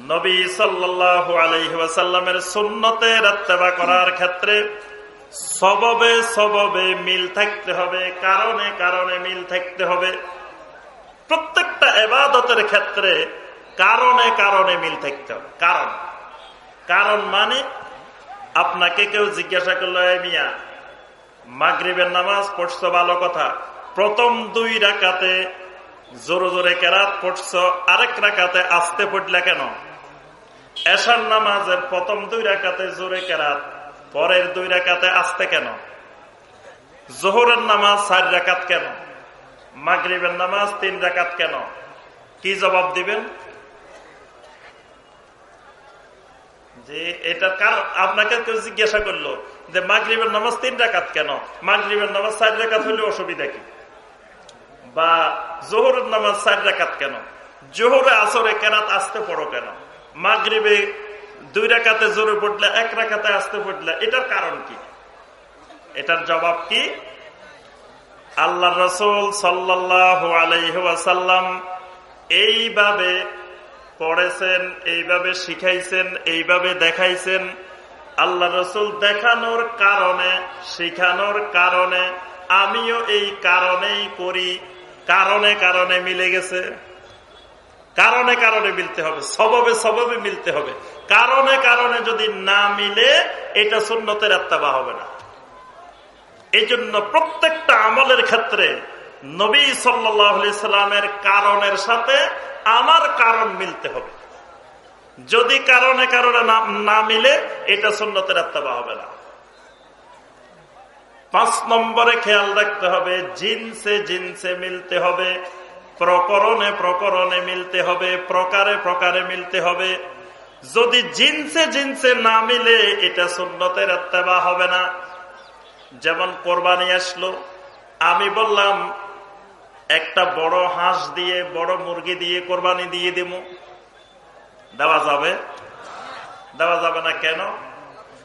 নবী সাল্লাল্লাহু আলাইহি ওয়াসাল্লামের সুন্নতের আত্তেবা করার ক্ষেত্রে সববে সববে মিল থাকতে হবে, কারণে কারণে মিল থাকতে হবে। প্রত্যেকটা এবাদতের ক্ষেত্রে কারণে কারণে মিল থাকতে হবে। কারণ। কারণ মানে আপনাকে কেউ জিজ্ঞাসা করল মিয়া, মাগরিবের নামাজ পড়ছো ভালো কথা। প্রথম দুই রাকাতে জোরে জোরে কেরাত পড়ছো, আরেক রাকাতে আসতে পড়লে কেন? এশার নামাজের প্রথম দুই রাকাতে জোরে কেরাত, পরের দুই রাকাতে আসতে কেন? জোহরের নামাজ চার রাকাত কেন? মাগরিবের নামাজ তিন রাকাত কেন? কি জবাব দিবেন? যে এটার কারণ আপনাকে কেউ জিজ্ঞাসা করল যে মাগরিবের নামাজ তিন রাকাত কেন? মাগরিবের নামাজ চার রাকাত হলে অসুবিধা কি? বা জোহরের নামাজ চার রাকাত কেন? জোহরে আসরে কেরাত আসতে পড়ো কেন? মাগরিবে দুই রাকাতে জোরে পড়লে এক রাকাতে আসতে পড়লে এটার কারণ কি? এটার জবাব কি? আল্লাহ রসুল সাল্লাহ এইভাবে পড়েছেন, এইভাবে শিখাইছেন, এইভাবে দেখাইছেন। আল্লাহ রসুল দেখানোর কারণে, শিখানোর কারণে, আমিও এই কারণেই করি। কারণে কারণে মিলে গেছে। কারণে কারণে মিলতে হবে, সববে সববে মিলতে হবে। কারণে কারণে যদি না মিলে, এটা সুন্নতের আত্মাবা হবে না। এই জন্য প্রত্যেকটা আমলের ক্ষেত্রে নবী সাল্লামের কারণের সাথে আমার কারণ মিলতে হবে। যদি কারণে কারণে না মিলে, এটা সুন্নতের আত্মাবা হবে না। পাঁচ নম্বরে খেয়াল রাখতে হবে, জিনসে জিনসে মিলতে হবে, প্রকরণে প্রকরণে মিলতে হবে, প্রকারে প্রকারে মিলতে হবে। যদি জিনসে জিনসে না মিলে, এটা সুন্নতের আত্মাবা হবে না। যেমন কোরবানি আসলো, আমি বললাম, একটা বড় হাঁস দিয়ে, বড় মুরগি দিয়ে কোরবানি দিয়ে দিব দেওয়া যাবে? দেওয়া যাবে না কেন?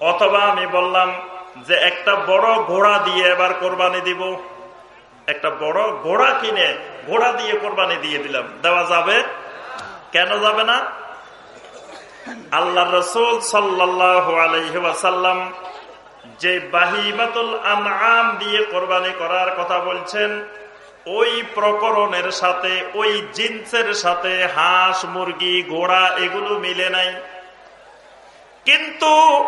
অথবা আমি বললাম যে একটা বড় ঘোড়া দিয়ে এবার কোরবানি দিব। একটা বড় ঘোড়া কিনে ঘোড়া দিয়ে কোরবানি দিয়ে দিলাম। দেওয়া যাবে? কেন যাবে না? আল্লাহ রসুল সাল্লাহ আলহিহাসাল্লাম যে বাহিমাতুল আম দিয়ে কোরবানি করার কথা বলছেন, ওই প্রকরণের সাথে, ওই জিন্সের সাথে, হাঁস, মুরগি, ঘোড়া, এগুলো মিলে নাই। কিন্তু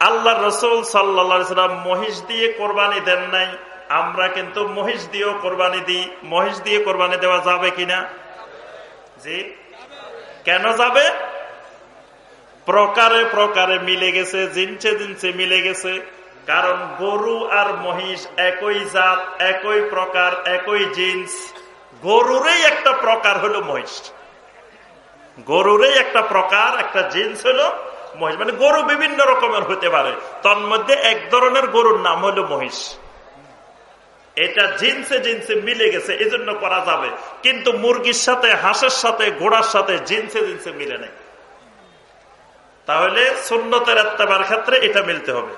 আল্লাহ রসুল সাল্লাম মহিষ দিয়ে কোরবানি দেন নাই। আমরা কিন্তু মহিষ দিয়েও কোরবানি দিই। মহিষ দিয়ে কোরবানি দেওয়া যাবে কিনা? জি। কেন যাবে? প্রকারে প্রকারে মিলে গেছে, জিনছে জিনছে মিলে গেছে। কারণ গরু আর মহিষ একই জাত, একই প্রকার, একই জিন্স। গরুরই একটা প্রকার হলো মহিষ। গরুরই একটা প্রকার, একটা জিন্স হলো মহিষ। মানে গরু বিভিন্ন রকমের হতে পারে। তন্মধ্যে এক ধরনের গরুর নাম হলো মহিষ। এটা জিন্সে জিন্সে মিলে গেছে, এজন্য করা যাবে। কিন্তু মুরগির সাথে, হাঁসের সাথে, ঘোড়ার সাথে জিন্সে জিন্সে মিলে নেই। তাহলে সুন্নতের আত্মাবার ক্ষেত্রে এটা মিলতে হবে।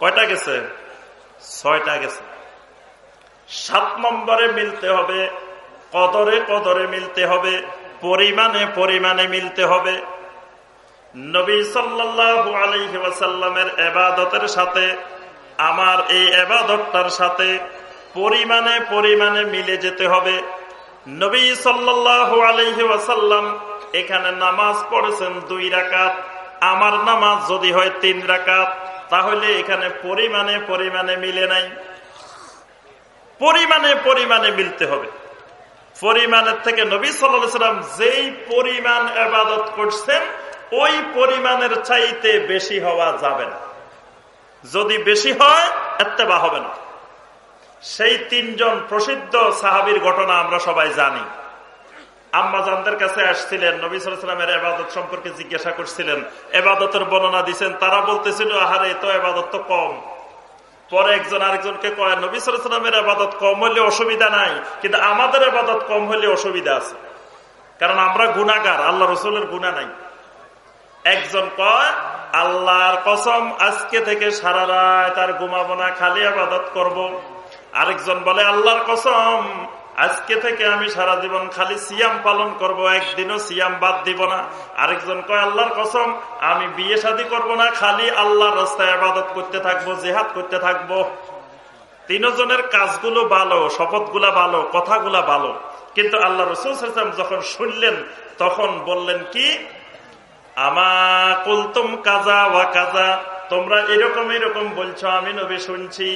কয়টা গেছে? ছয়টা গেছে। সাত নম্বরে মিলতে হবে, কদরে কদরে মিলতে হবে, পরিমাণে পরিমাণে মিলতে হবে। নবী সাল্লাল্লাহু আলাইহি ওয়াসাল্লামের এবাদতের সাথে, আমার এই এবাদতটার সাথে পরিমাণে পরিমাণে মিলে যেতে হবে। নবী সাল্লাল্লাহু আলাইহি ওয়াসাল্লাম এখানে নামাজ পড়েছেন দুই রাকাত, আমার নামাজ যদি হয় তিন রাকাত, তাহলে এখানে পরিমাণে পরিমাণে মিলে নাই। পরিমাণে পরিমাণে মিলতে হবে। পরিমাণের থেকে নবী সাল্লাম যেই পরিমাণ আবাদত করছেন ওই পরিমাণের চাইতে বেশি হওয়া যাবে না। যদি বেশি হয়, এত্তেবা হবে না। সেই তিনজন প্রসিদ্ধ সাহাবির ঘটনা আমরা সবাই জানি। আম্মাজানদের কাছে আসছিলেন, নবী সালামের এবাদত সম্পর্কে জিজ্ঞাসা করছিলেন, এবাদতের বর্ণনা দিচ্ছেন তারা বলতেছিল, আহারে, তো এবাদত তো কম। পরে একজন আরেকজনকে কয়, নবী সালামের আবাদত কম হলে অসুবিধা নাই, কিন্তু আমাদের আবাদত কম হলে অসুবিধা আছে। কারণ আমরা গুণাগার আল্লাহ রসুলের গুণা নাই। একজন কয়, আল্লাহর কসম, আজকে থেকে সারা রাত আর ঘুমাবো না, খালি আবাদত করব। আরেকজন বলে, আল্লাহর কসম, আজকে থেকে আমি সারা জীবন খালি সিয়াম পালন করব, একদিনও সিয়াম বাদ দিব না। আরেকজন কয়, আল্লাহর কসম, আমি বিয়ে শাদী করব না, খালি আল্লাহর রাস্তায় আবাদত করতে থাকব, জেহাদ করতে থাকব। তিনজনের কাজগুলো ভালো, শপথগুলা ভালো, কথাগুলা ভালো। কিন্তু আল্লাহ রসুল যখন শুনলেন, তখন বললেন কি? আমা কুলতুম কাজা ওয়া কাজা, তোমরা এরকম এরকম বলছো, আমি নবী শুনছি।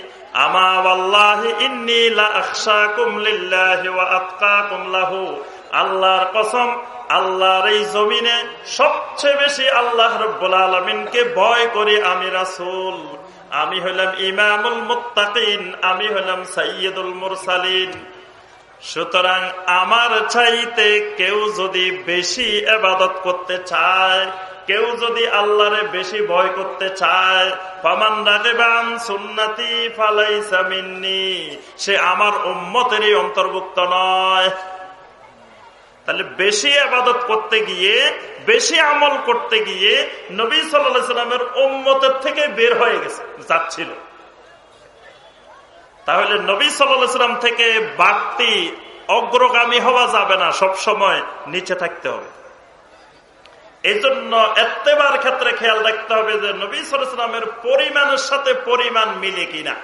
আমা আল্লাহি ইন্নি লা আখশাকুম লিল্লাহি ওয়া আতকাকুম লাহু। আল্লাহর কসম, আল্লাহর এই জমিনে সবচেয়ে বেশি আল্লাহ রব্বুল আলমিনকে ভয় করি আমি রাসুল। আমি হলাম ইমামুল মুত্তাকিন, আমি হলাম সাইয়দুল মুরসালিন। সুতরাং আমার চাইতে কেউ যদি বেশি এবাদত করতে চায়, কেউ যদি আল্লাহরে বেশি ভয় করতে চায় সে আমার উম্মতেরই অন্তর্ভুক্ত নয়। তাহলে বেশি আবাদত করতে গিয়ে, বেশি আমল করতে গিয়ে নবী সাল্লামের উম্মতের থেকে বের হয়ে গেছে, যাচ্ছিল। তাহলে নবী সাল্লাম থেকে বাড়তি অগ্রগামী হওয়া যাবে না, সব সময় নিচে থাকতে হবে। এই জন্য এত্তেবার ক্ষেত্রে খেয়াল রাখতে হবে যে নবী সালামের পরিমাণের সাথে পরিমাণ মিলে কিনা।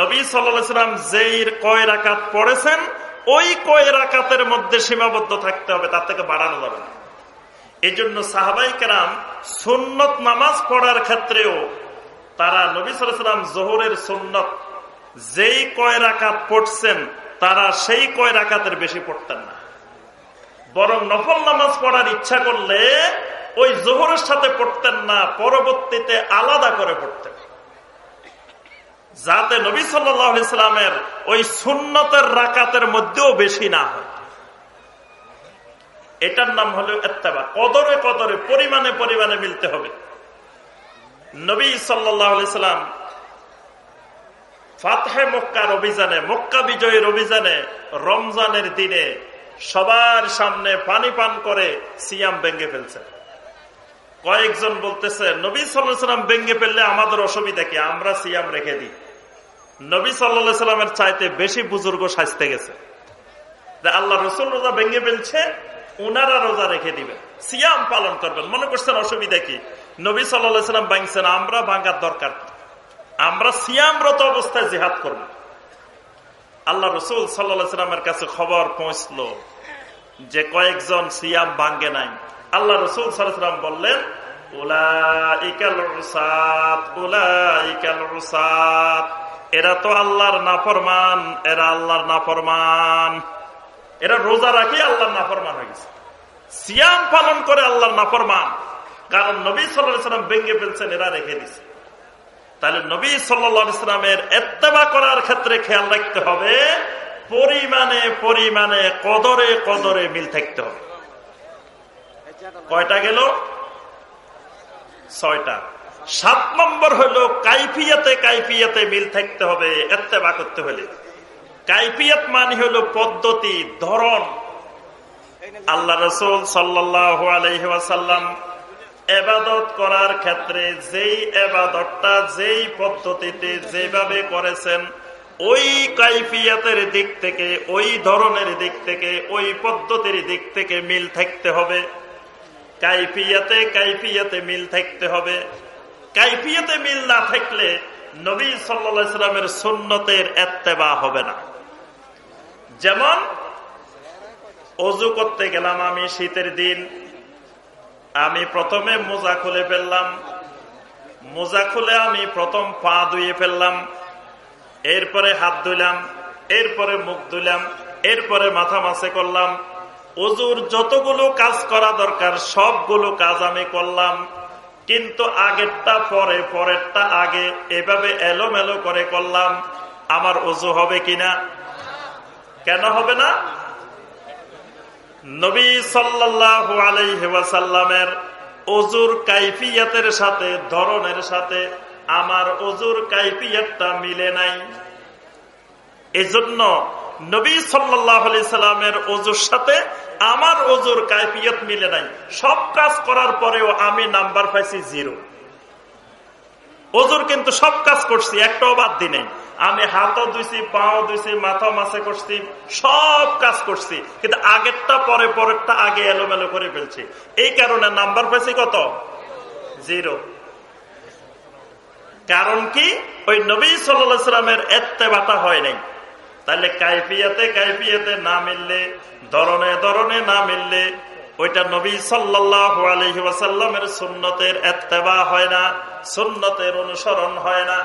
নবী সাল্লাম যেই কয় রাকাত পড়েছেন, ওই কয় রাকাতের মধ্যে সীমাবদ্ধ থাকতে হবে, তার থেকে বাড়ানো যাবে না। এই জন্য সাহাবাই কেরাম সুন্নত নামাজ পড়ার ক্ষেত্রেও তারা নবী সালাম জোহরের সুন্নত যেই কয় রাকাত পড়ছেন, তারা সেই কয় রাকাতের বেশি পড়তেন না। বরং নফল নামাজ পড়ার ইচ্ছা করলে ওই জোহরের সাথে পড়তেন না, পরবর্তীতে আলাদা করে পড়তেন। যাতে নবী সাল্লামের ওই সুন্নতের রাকাতের মধ্যেও বেশি না হয়। এটার নাম হলো এত্তেবা। কদরে কদরে, পরিমাণে পরিমাণে মিলতে হবে। নবী সাল্লাম ফাতহে মক্কার অভিযানে, মক্কা বিজয়ের অভিযানে, রমজানের দিনে সবার সামনে পানি পান করে সিয়াম ভেঙ্গে ফেলছে। কয়েকজন বলতেছে, নবী সাল্লাম ভেঙ্গে ফেললে আমাদের অসুবিধা কি? আমরা সিয়াম রেখে দিই। নবী সাল্লা সাল্লামের চাইতে বেশি বুজুর্গ সাজতে গেছে। আল্লাহ রসুল রোজা ভেঙে ফেলছে ওনারা রোজা রেখে দিবেন, সিয়াম পালন করবেন। মনে করছেন অসুবিধা কি? নবী সাল্লাম ভাঙছেন আমরা ভাঙার দরকার আমরা সিয়ামরত অবস্থায় জেহাদ করব। আল্লাহ রসুল সাল্লা সাল্লামের কাছে খবর পৌঁছল যে কয়েকজন সিয়াম ভাঙ্গে নাই। আল্লাহ রসুল সাল্লাম বললেন এরা তো আল্লাহর নাফরমান, এরা আল্লাহর নাফরমান। এরা রোজা রাখি আল্লাহর নাফরমান হয়ে গেছে। সিয়াম পালন করে আল্লাহর নাফরমান। কারণ নবী সাল্লাম ভেঙে ফেলছেন, এরা রেখে দিছে। তাহলে নবী সাল্লামের এত্তেবা করার ক্ষেত্রে খেয়াল রাখতে হবে, পরিমাণে পরিমাণে, কদরে কদরে মিল থাকতে হবে। কয়টা গেল? ছয়টা। সাত নম্বর হলো কাইফিয়াতে কাইফিয়াতে মিল থাকতে হবে, এত্তেবা করতে হলে। কাইফিয়াত মানে হলো পদ্ধতি, ধরন। আল্লাহ রসুল সাল্লাহ আলহাসাল্লাম এবাদত করার ক্ষেত্রে যেই এবাদতটা, যেই পদ্ধতিতে যেভাবে করেছেন, ওই কাইফিয়াতের দিক থেকে, ওই ধরনের দিক থেকে, ওই পদ্ধতির দিক থেকে মিল থাকতে হবে। কাইফিয়াতে কাইফিয়াতে মিল থাকতে হবে। কাইফিয়াতে মিল না থাকলে নবী সাল্লা সাল্লামের সুন্নতের এত্তেবা হবে না। যেমন, অজু করতে গেলাম আমি শীতের দিন আমি প্রথমে মোজা খুলে ফেললাম। মোজা খুলে আমি প্রথম পা ধুয়ে ফেললাম। এরপরে হাত ধুলাম, এরপরে মুখ ধুলাম, এরপরে মাথা মাসে করলাম। অজুর যতগুলো কাজ করা দরকার, সবগুলো কাজ আমি করলাম। কিন্তু আগেরটা পরে, পরেরটা আগে এভাবে এলোমেলো করে করলাম। আমার অজু হবে কিনা? কেন হবে না? নবী সাল্লাহ আলাইসাল্লামের অজুর কাইফিয়াতের সাথে, ধরনের সাথে আমার অজুর কাইফিয়াতটা মিলে নাই। এজন্য নবী সাল্লাহ সাল্লামের অজুর সাথে আমার অজুর কাইফিয়ত মিলে নাই। সব কাজ করার পরেও আমি নাম্বার পাইছি জিরো। ওজোর কিন্তু সব কাজ করছি, একটাও বাদ দি নেই। আমি হাতও ধুইছি, পাও ধুইছি, মাথা মাছে করছি, সব কাজ করছি। কিন্তু আগেরটা, পরে পরেরটা আগে এলোমেলো করে ফেলছি। এই কারণে নাম্বার পেয়েছি কত? জিরো। কারণ কি? ওই নবী সাল্লামের এত্তেবাটা হয় নাই। তাহলে কাইফিয়াতে কাইফিয়াতে না মিললে, ধরনে ধরনে না মিললে ওইটা নবী সাল্লাহ আলহি ওয়াসাল্লামের সুন্নতের এত্তেবা হয় না সুন্নতের অনুসরণ হয় না।